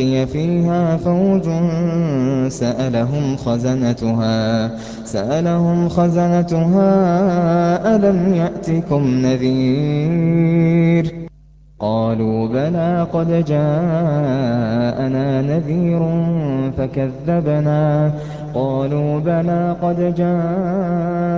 ألقي فيها فوج سألهم خزنتها سألهم خزنتها ألم يأتكم نذير؟ قالوا بلى قد جاءنا نذير فكذبنا قالوا بلى قد جاءنا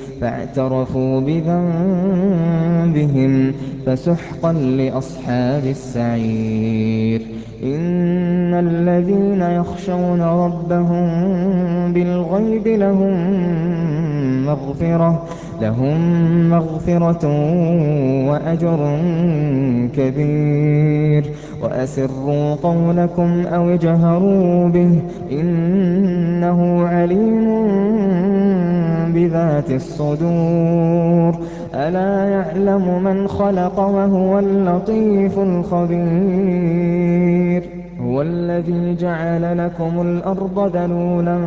فَاعْتَرَفُوا بِذَنبِهِمْ فَسُحْقًا لِّأَصْحَابِ السَّعِيرِ. إِنَّ الَّذِينَ يَخْشَوْنَ رَبَّهُم بِالْغَيْبِ لَهُم مَّغْفِرَةٌ لهم مغفرة وَأَجْرٌ كَبِيرٌ. وَأَسِرُّوا قَوْلَكُمْ أَوِ اجْهَرُوا بِهِ إِنَّهُ عَلِيمٌ ذَاتِ الصُّدُورِ. أَلَا يَعْلَمُ مَنْ خَلَقَ وَهُوَ اللَّطِيفُ الْخَبِيرُ. هُوَ الَّذِي جَعَلَ لَكُمُ الْأَرْضَ ذَلُولًا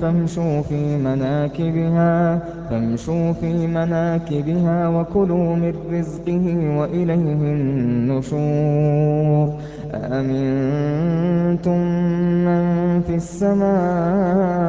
فَامْشُوا فِي مَنَاكِبِهَا فَامْشُوا فِي مَنَاكِبِهَا وَكُلُوا مِنْ رِزْقِهِ وَإِلَيْهِ النُّشُورُ. أَأَمِنْتُمْ مَنْ فِي السَّمَاءِ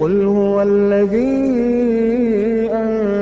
قل هو الذي